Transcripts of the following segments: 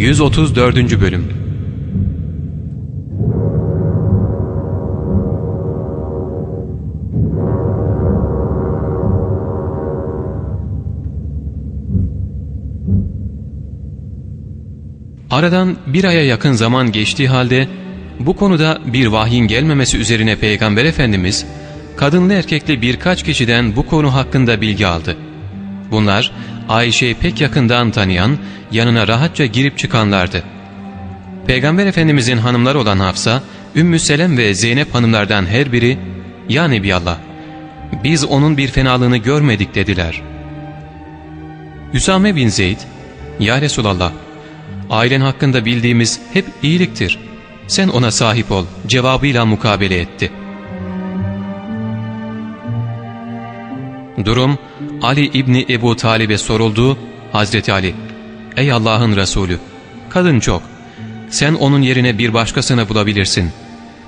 134. Bölüm Aradan bir aya yakın zaman geçtiği halde bu konuda bir vahyin gelmemesi üzerine Peygamber Efendimiz kadınlı erkekli birkaç kişiden bu konu hakkında bilgi aldı. Bunlar Ayşe'yi pek yakından tanıyan, yanına rahatça girip çıkanlardı. Peygamber Efendimizin hanımları olan Hafsa, Ümmü Selem ve Zeynep hanımlardan her biri, ''Ya Nebiyallah, biz onun bir fenalığını görmedik.'' dediler. Hüsame bin Zeyd, ''Ya Resulallah, ailen hakkında bildiğimiz hep iyiliktir. Sen ona sahip ol.'' cevabıyla mukabele etti. Durum Ali İbni Ebu Talib'e soruldu. Hazreti Ali, ''Ey Allah'ın Resulü, kadın çok. Sen onun yerine bir başkasını bulabilirsin.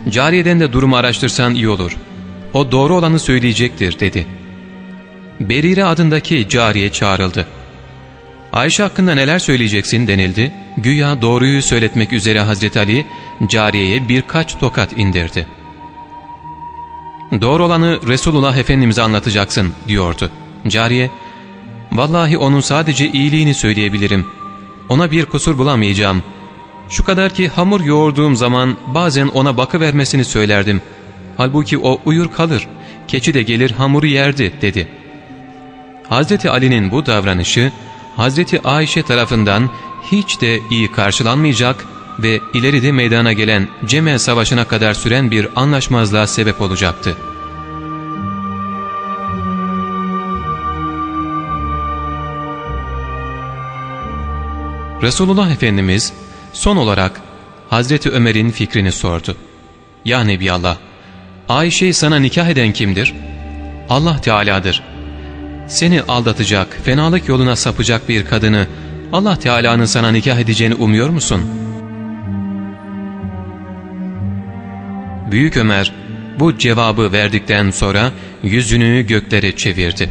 Cariyeden de durumu araştırsan iyi olur. O doğru olanı söyleyecektir.'' dedi. Berire adındaki cariye çağrıldı. Ayşe hakkında neler söyleyeceksin denildi. Güya doğruyu söyletmek üzere Hazreti Ali cariyeye birkaç tokat indirdi. Doğru olanı Resulullah Efendimiz'e anlatacaksın diyordu. Cariye, vallahi onun sadece iyiliğini söyleyebilirim. Ona bir kusur bulamayacağım. Şu kadar ki hamur yoğurduğum zaman bazen ona bakıvermesini söylerdim. Halbuki o uyur kalır, keçi de gelir hamuru yerdi dedi. Hazreti Ali'nin bu davranışı Hazreti Ayşe tarafından hiç de iyi karşılanmayacak ve ileride meydana gelen Cemel Savaşı'na kadar süren bir anlaşmazlığa sebep olacaktı. Resulullah Efendimiz son olarak Hazreti Ömer'in fikrini sordu. Ya Nebiyallah, Ayşe'yi sana nikah eden kimdir? Allah Teala'dır. Seni aldatacak, fenalık yoluna sapacak bir kadını Allah Teala'nın sana nikah edeceğini umuyor musun? Büyük Ömer bu cevabı verdikten sonra yüzünü göklere çevirdi.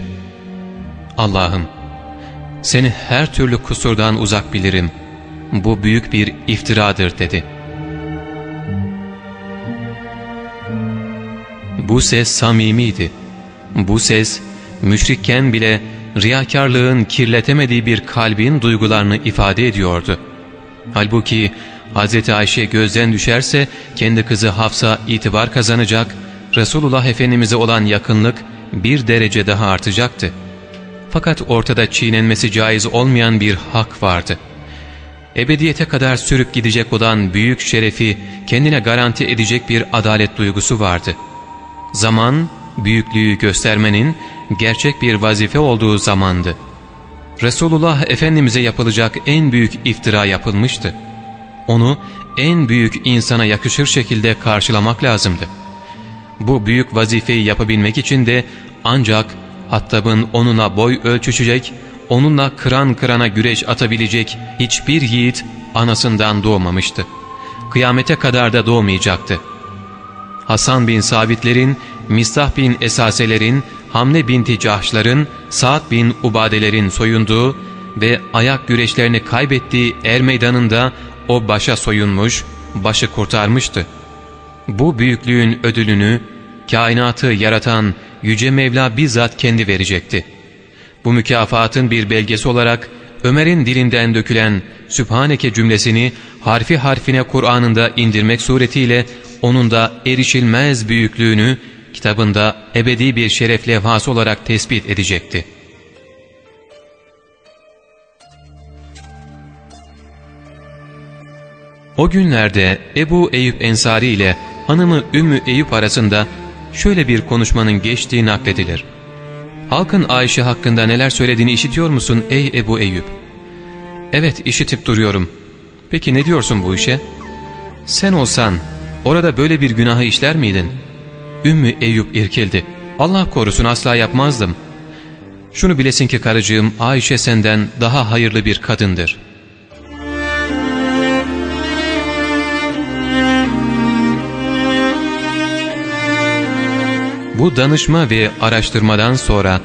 Allah'ım seni her türlü kusurdan uzak bilirim. Bu büyük bir iftiradır dedi. Bu ses samimiydi. Bu ses müşrikken bile riyakarlığın kirletemediği bir kalbin duygularını ifade ediyordu. Halbuki Hz. Ayşe gözden düşerse kendi kızı Hafsa itibar kazanacak, Resulullah Efendimiz'e olan yakınlık bir derece daha artacaktı. Fakat ortada çiğnenmesi caiz olmayan bir hak vardı. Ebediyete kadar sürüp gidecek olan büyük şerefi kendine garanti edecek bir adalet duygusu vardı. Zaman, büyüklüğü göstermenin gerçek bir vazife olduğu zamandı. Resulullah Efendimiz'e yapılacak en büyük iftira yapılmıştı. Onu en büyük insana yakışır şekilde karşılamak lazımdı. Bu büyük vazifeyi yapabilmek için de ancak Hattab'ın onunla boy ölçüşecek, onunla kıran kırana güreş atabilecek hiçbir yiğit anasından doğmamıştı. Kıyamete kadar da doğmayacaktı. Hasan bin Sabitlerin, Mistah bin Esaselerin, Hamle binti Cahşların, Sa'd bin Ubadelerin soyunduğu ve ayak güreşlerini kaybettiği er meydanında o başa soyunmuş, başı kurtarmıştı. Bu büyüklüğün ödülünü kainatı yaratan Yüce Mevla bizzat kendi verecekti. Bu mükafatın bir belgesi olarak Ömer'in dilinden dökülen Sübhaneke cümlesini harfi harfine Kur'an'ında indirmek suretiyle onun da erişilmez büyüklüğünü kitabında ebedi bir şeref levhası olarak tespit edecekti. O günlerde Ebu Eyüp Ensari ile hanımı Ümmü Eyüp arasında şöyle bir konuşmanın geçtiği nakledilir. Halkın Ayşe hakkında neler söylediğini işitiyor musun ey Ebu Eyüp? Evet işitip duruyorum. Peki ne diyorsun bu işe? Sen olsan orada böyle bir günahı işler miydin? Ümmü Eyüp irkildi. Allah korusun asla yapmazdım. Şunu bilesin ki karıcığım Ayşe senden daha hayırlı bir kadındır.'' Bu danışma ve araştırmadan sonra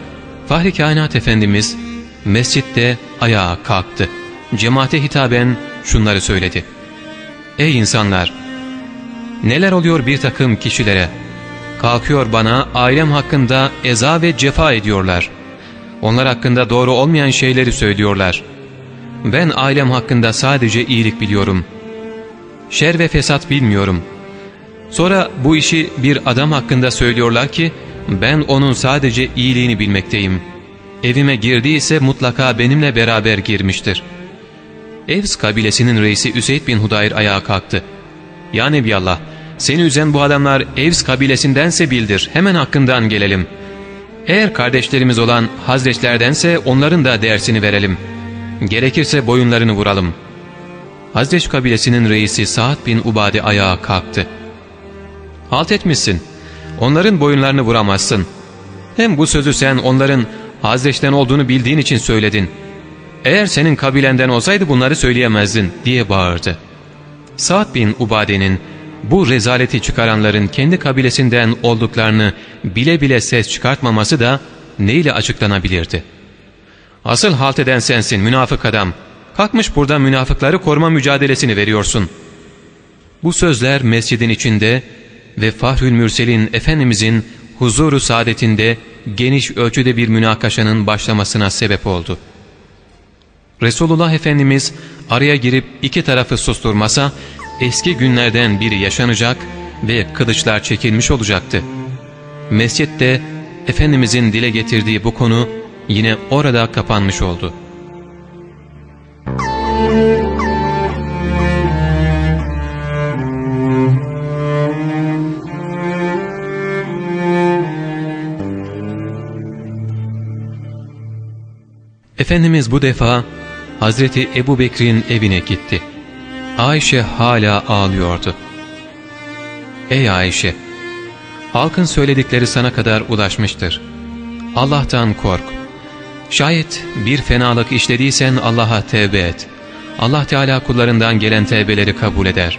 Fahri Kainat Efendimiz mescitte ayağa kalktı. cemaate hitaben şunları söyledi. Ey insanlar! Neler oluyor bir takım kişilere? Kalkıyor bana ailem hakkında eza ve cefa ediyorlar. Onlar hakkında doğru olmayan şeyleri söylüyorlar. Ben ailem hakkında sadece iyilik biliyorum. Şer ve fesat bilmiyorum. Sonra bu işi bir adam hakkında söylüyorlar ki ben onun sadece iyiliğini bilmekteyim. Evime girdiyse mutlaka benimle beraber girmiştir. Evs kabilesinin reisi Üseyd bin Hudayr ayağa kalktı. Ya Nebiyallah seni üzen bu adamlar Evs kabilesindense bildir hemen hakkından gelelim. Eğer kardeşlerimiz olan Hazreçlerdense onların da dersini verelim. Gerekirse boyunlarını vuralım. Hazreç kabilesinin reisi Sa'd bin Ubade ayağa kalktı. Halt etmişsin. Onların boyunlarını vuramazsın. Hem bu sözü sen onların Hazreç'ten olduğunu bildiğin için söyledin. Eğer senin kabilenden olsaydı bunları söyleyemezdin diye bağırdı. Sa'd bin Ubade'nin bu rezaleti çıkaranların kendi kabilesinden olduklarını bile bile ses çıkartmaması da neyle açıklanabilirdi? Asıl halt eden sensin münafık adam. Kalkmış burada münafıkları koruma mücadelesini veriyorsun. Bu sözler mescidin içinde ve Fahrül Mürsel'in Efendimizin huzuru saadetinde geniş ölçüde bir münakaşanın başlamasına sebep oldu. Resulullah Efendimiz araya girip iki tarafı susturmasa eski günlerden biri yaşanacak ve kılıçlar çekilmiş olacaktı. Mescitte Efendimizin dile getirdiği bu konu yine orada kapanmış oldu.'' Efendimiz bu defa Hazreti Ebu Bekir'in evine gitti. Ayşe hala ağlıyordu. Ey Ayşe! Halkın söyledikleri sana kadar ulaşmıştır. Allah'tan kork. Şayet bir fenalık işlediysen Allah'a tevbe et. Allah Teala kullarından gelen tevbeleri kabul eder.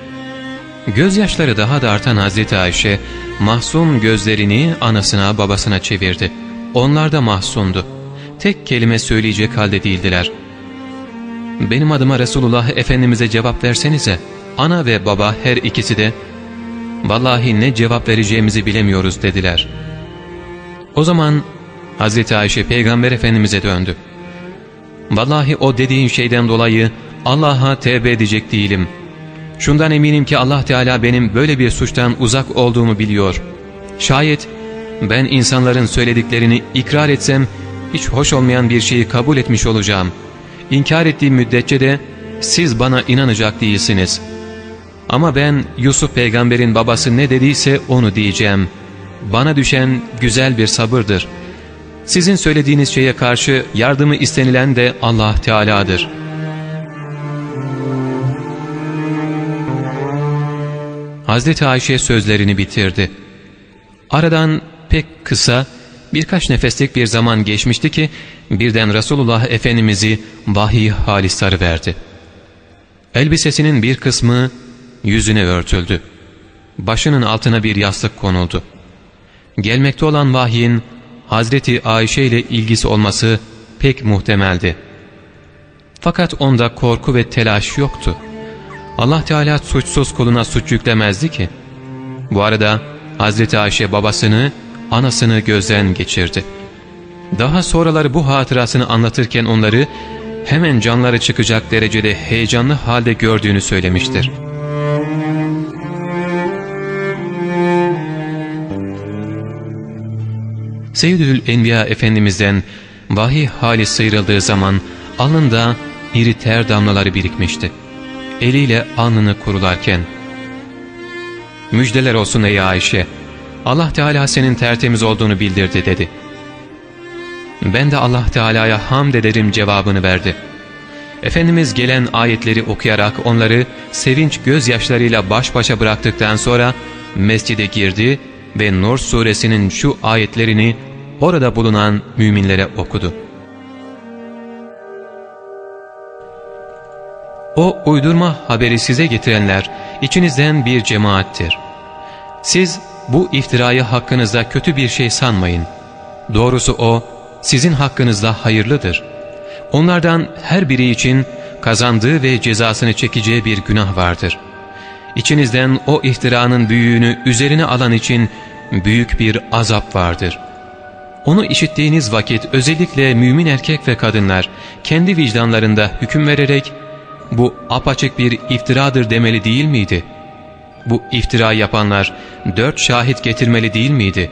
Gözyaşları daha da artan Hazreti Ayşe, mahzun gözlerini anasına babasına çevirdi. Onlar da mahzundu tek kelime söyleyecek halde değildiler. Benim adıma Resulullah Efendimiz'e cevap versenize. Ana ve baba her ikisi de vallahi ne cevap vereceğimizi bilemiyoruz dediler. O zaman Hazreti Ayşe Peygamber Efendimiz'e döndü. Vallahi o dediğin şeyden dolayı Allah'a tevbe edecek değilim. Şundan eminim ki Allah Teala benim böyle bir suçtan uzak olduğumu biliyor. Şayet ben insanların söylediklerini ikrar etsem hiç hoş olmayan bir şeyi kabul etmiş olacağım. İnkar ettiğim müddetçe de siz bana inanacak değilsiniz. Ama ben Yusuf peygamberin babası ne dediyse onu diyeceğim. Bana düşen güzel bir sabırdır. Sizin söylediğiniz şeye karşı yardımı istenilen de Allah Teala'dır. Hazreti Ayşe sözlerini bitirdi. Aradan pek kısa Birkaç nefeslik bir zaman geçmişti ki birden Resulullah Efendimiz'i vahiy hali sarıverdi. Elbisesinin bir kısmı yüzüne örtüldü. Başının altına bir yastık konuldu. Gelmekte olan vahyin Hazreti Ayşe ile ilgisi olması pek muhtemeldi. Fakat onda korku ve telaş yoktu. Allah Teala suçsuz kuluna suç yüklemezdi ki. Bu arada Hazreti Ayşe babasını anasını gözden geçirdi. Daha sonraları bu hatırasını anlatırken onları hemen canları çıkacak derecede heyecanlı halde gördüğünü söylemiştir. Seyyidül Enbiya Efendimiz'den vahiy hali sıyrıldığı zaman alnında iri ter damlaları birikmişti. Eliyle alnını kurularken ''Müjdeler olsun ey Ayşe!'' Allah Teala senin tertemiz olduğunu bildirdi dedi. Ben de Allah Teala'ya hamd ederim cevabını verdi. Efendimiz gelen ayetleri okuyarak onları sevinç gözyaşlarıyla baş başa bıraktıktan sonra mescide girdi ve Nur suresinin şu ayetlerini orada bulunan müminlere okudu. O uydurma haberi size getirenler içinizden bir cemaattir. Siz bu iftirayı hakkınızda kötü bir şey sanmayın. Doğrusu o sizin hakkınızda hayırlıdır. Onlardan her biri için kazandığı ve cezasını çekeceği bir günah vardır. İçinizden o iftiranın büyüğünü üzerine alan için büyük bir azap vardır. Onu işittiğiniz vakit özellikle mümin erkek ve kadınlar kendi vicdanlarında hüküm vererek bu apaçık bir iftiradır demeli değil miydi? Bu iftira yapanlar dört şahit getirmeli değil miydi?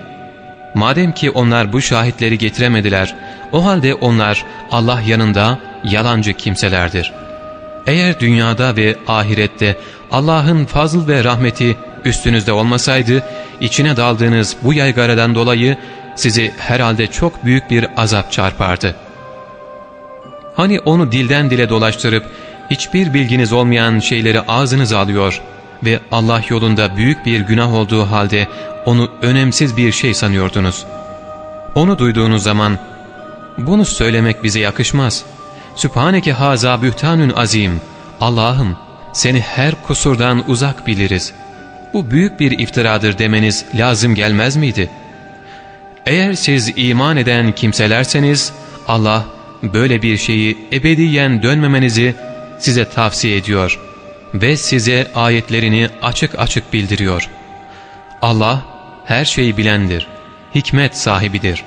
Madem ki onlar bu şahitleri getiremediler, o halde onlar Allah yanında yalancı kimselerdir. Eğer dünyada ve ahirette Allah'ın fazıl ve rahmeti üstünüzde olmasaydı, içine daldığınız bu yaygaradan dolayı sizi herhalde çok büyük bir azap çarpardı. Hani onu dilden dile dolaştırıp hiçbir bilginiz olmayan şeyleri ağzınıza alıyor ve Allah yolunda büyük bir günah olduğu halde onu önemsiz bir şey sanıyordunuz. Onu duyduğunuz zaman bunu söylemek bize yakışmaz. Sübhaneke haza bühtanün azim. Allah'ım seni her kusurdan uzak biliriz. Bu büyük bir iftiradır demeniz lazım gelmez miydi? Eğer siz iman eden kimselerseniz Allah böyle bir şeyi ebediyen dönmemenizi size tavsiye ediyor ve size ayetlerini açık açık bildiriyor. Allah her şeyi bilendir, hikmet sahibidir.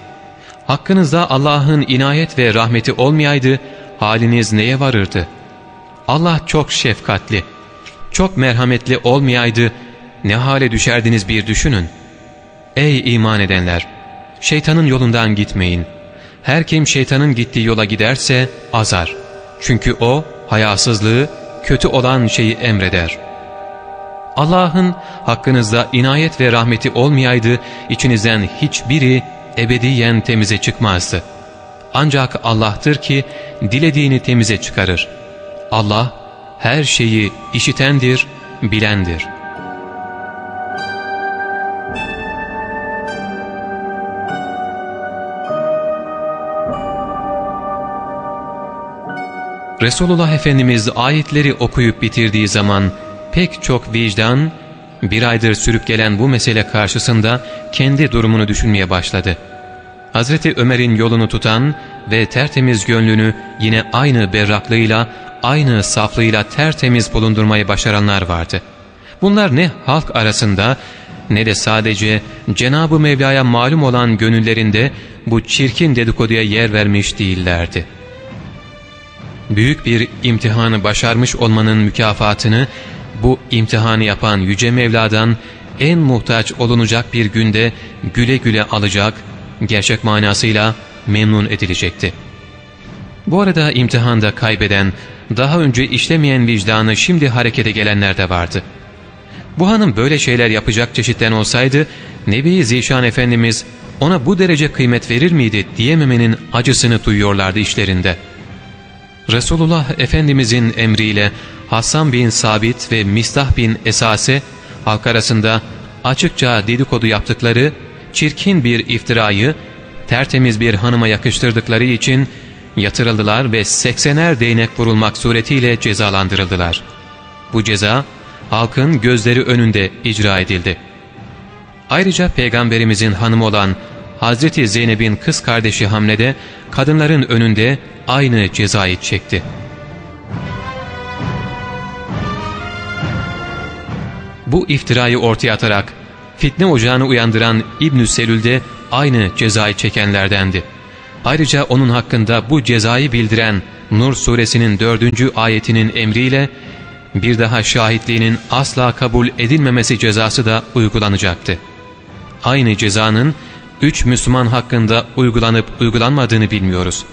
Hakkınızda Allah'ın inayet ve rahmeti olmayaydı, haliniz neye varırdı? Allah çok şefkatli, çok merhametli olmayaydı, ne hale düşerdiniz bir düşünün. Ey iman edenler! Şeytanın yolundan gitmeyin. Her kim şeytanın gittiği yola giderse azar. Çünkü o hayasızlığı, kötü olan şeyi emreder. Allah'ın hakkınızda inayet ve rahmeti olmayaydı, içinizden hiçbiri ebediyen temize çıkmazdı. Ancak Allah'tır ki dilediğini temize çıkarır. Allah her şeyi işitendir, bilendir.'' Resulullah Efendimiz ayetleri okuyup bitirdiği zaman pek çok vicdan bir aydır sürüp gelen bu mesele karşısında kendi durumunu düşünmeye başladı. Hazreti Ömer'in yolunu tutan ve tertemiz gönlünü yine aynı berraklığıyla, aynı saflığıyla tertemiz bulundurmayı başaranlar vardı. Bunlar ne halk arasında ne de sadece Cenab-ı Mevla'ya malum olan gönüllerinde bu çirkin dedikoduya yer vermiş değillerdi.'' Büyük bir imtihanı başarmış olmanın mükafatını bu imtihanı yapan Yüce Mevla'dan en muhtaç olunacak bir günde güle güle alacak, gerçek manasıyla memnun edilecekti. Bu arada imtihanda kaybeden, daha önce işlemeyen vicdanı şimdi harekete gelenler de vardı. Bu hanım böyle şeyler yapacak çeşitten olsaydı, Nebi Zişan Efendimiz ona bu derece kıymet verir miydi diyememenin acısını duyuyorlardı işlerinde.'' Resulullah Efendimizin emriyle Hasan bin Sabit ve Mistah bin Esase halk arasında açıkça dedikodu yaptıkları çirkin bir iftirayı tertemiz bir hanıma yakıştırdıkları için yatırıldılar ve seksener değnek vurulmak suretiyle cezalandırıldılar. Bu ceza halkın gözleri önünde icra edildi. Ayrıca Peygamberimizin hanımı olan Hazreti Zeynep'in kız kardeşi Hamle'de kadınların önünde aynı cezayı çekti. Bu iftirayı ortaya atarak fitne ocağını uyandıran İbn-i Selül de aynı cezayı çekenlerdendi. Ayrıca onun hakkında bu cezayı bildiren Nur suresinin dördüncü ayetinin emriyle bir daha şahitliğinin asla kabul edilmemesi cezası da uygulanacaktı. Aynı cezanın üç Müslüman hakkında uygulanıp uygulanmadığını bilmiyoruz.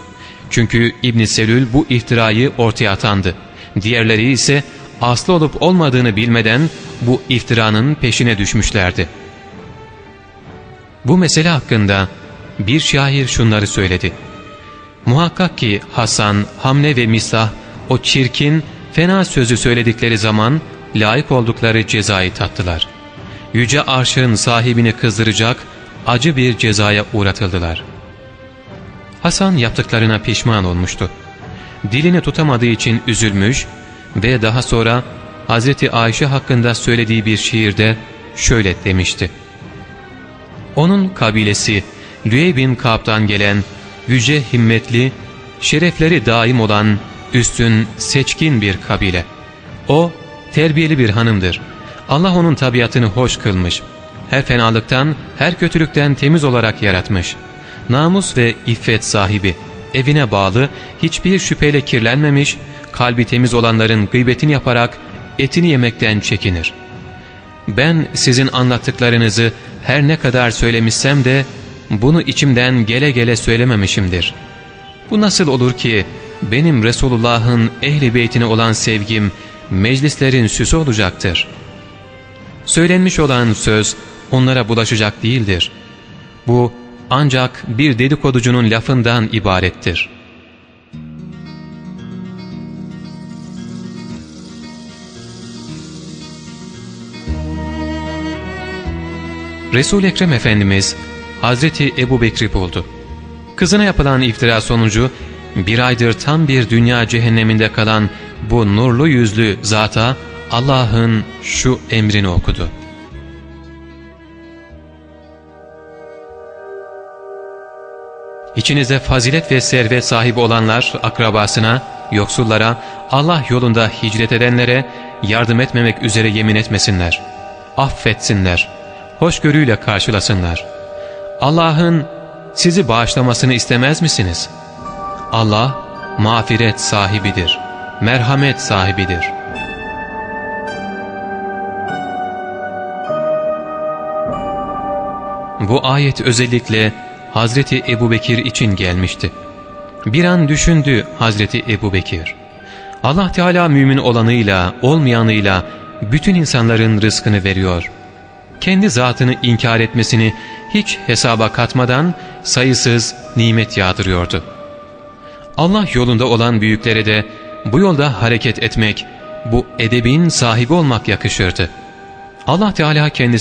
Çünkü İbn Selül bu iftirayı ortaya atandı. Diğerleri ise aslı olup olmadığını bilmeden bu iftiranın peşine düşmüşlerdi. Bu mesele hakkında bir şair şunları söyledi. Muhakkak ki Hasan, Hamle ve Misah o çirkin, fena sözü söyledikleri zaman layık oldukları cezayı tattılar. Yüce arşın sahibini kızdıracak acı bir cezaya uğratıldılar. Hasan yaptıklarına pişman olmuştu. Dilini tutamadığı için üzülmüş ve daha sonra Hz. Ayşe hakkında söylediği bir şiirde şöyle demişti. Onun kabilesi Lüey bin Kab'dan gelen yüce himmetli, şerefleri daim olan üstün, seçkin bir kabile. O, terbiyeli bir hanımdır. Allah onun tabiatını hoş kılmış. Her fenalıktan, her kötülükten temiz olarak yaratmış. Namus ve iffet sahibi, evine bağlı, hiçbir şüpheyle kirlenmemiş, kalbi temiz olanların gıybetini yaparak etini yemekten çekinir. Ben sizin anlattıklarınızı her ne kadar söylemişsem de bunu içimden gele gele söylememişimdir. Bu nasıl olur ki benim Resulullah'ın ehli beytine olan sevgim meclislerin süsü olacaktır. Söylenmiş olan söz onlara bulaşacak değildir. Bu ancak bir dedikoducunun lafından ibarettir. Resul-i Ekrem Efendimiz Hazreti Ebu Bekri buldu. Kızına yapılan iftira sonucu bir aydır tam bir dünya cehenneminde kalan bu nurlu yüzlü zata Allah'ın şu emrini okudu. İçinizde fazilet ve servet sahibi olanlar akrabasına, yoksullara, Allah yolunda hicret edenlere yardım etmemek üzere yemin etmesinler. Affetsinler. Hoşgörüyle karşılasınlar. Allah'ın sizi bağışlamasını istemez misiniz? Allah mağfiret sahibidir, merhamet sahibidir. Bu ayet özellikle Hazreti Ebubekir için gelmişti. Bir an düşündü Hazreti Ebubekir. Allah Teala mümin olanıyla olmayanıyla bütün insanların rızkını veriyor. Kendi zatını inkar etmesini hiç hesaba katmadan sayısız nimet yağdırıyordu. Allah yolunda olan büyüklere de bu yolda hareket etmek, bu edebin sahibi olmak yakışırdı. Allah Teala kendisi